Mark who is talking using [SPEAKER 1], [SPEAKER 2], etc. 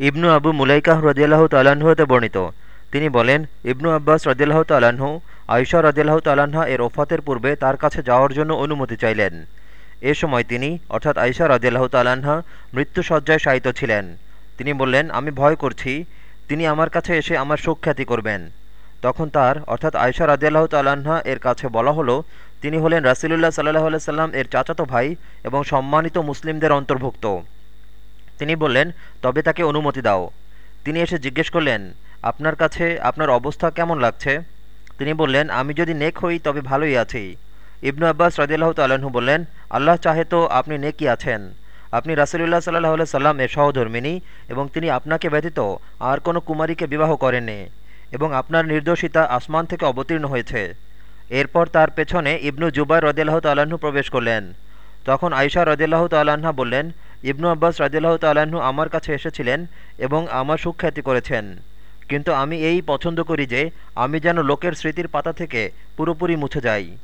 [SPEAKER 1] ইবনু আবু মুলাইকাহ রদিয়াল্লাহ হতে বর্ণিত। তিনি বলেন, ইবনু আব্বাস রদিয়াল্লাহ তাল্লাহ্ন আয়সা রদিয়াল্লাহ তাল্লাহা এর ওফাতের পূর্বে তার কাছে যাওয়ার জন্য অনুমতি চাইলেন। এ সময় তিনি, অর্থাৎ আয়সা রদিয়াল্লাহ তাল্লাহা মৃত্যুসজ্জায় শায়িত ছিলেন। তিনি বললেন, আমি ভয় করছি, তিনি আমার কাছে এসে আমার সুখ্যাতি করবেন। তখন তার, অর্থাৎ আয়সা রাজিয়াল্লাহ তাল্লাহা এর কাছে বলা হলো, তিনি হলেন রাসিলুল্লাহ সাল্লাহ সাল্লাম এর চাচাতো ভাই এবং সম্মানিত মুসলিমদের অন্তর্ভুক্ত। তিনি বললেন, তবে তাকে অনুমতি দাও। তিনি এসে জিজ্ঞেস করলেন, আপনার কাছে আপনার অবস্থা কেমন লাগছে? তিনি বললেন, আমি যদি নেক হই, তবে ভালোই আছি। ইবনু আব্বাস রাজিয়াল্লাহ তাল্লাহ্ন বললেন, আল্লাহ চাহে তো আপনি নেকি আছেন। আপনি রাসুলুল্লাহ সাল্লাহ সাল্লাম এর সহধর্মিনী এবং তিনি আপনাকে ব্যতীত আর কোনো কুমারীকে বিবাহ করেননি এবং আপনার নির্দোষিতা আসমান থেকে অবতীর্ণ হয়েছে। এরপর তার পেছনে ইবনু জুবাই রদিল্লাহ তাল্লাহ্ন প্রবেশ করলেন। তখন আয়সা রদিল্লাহ তাল্লাহা বললেন ইবনু আব্বাস রাজিল্লাহ তাল্লাহ্ন আমার কাছে এসেছিলেন এবং আমার সুখ্যাতি করেছেন। কিন্তু আমি এই পছন্দ করি যে, আমি যেন লোকের স্মৃতির পাতা থেকে পুরোপুরি মুছে যাই।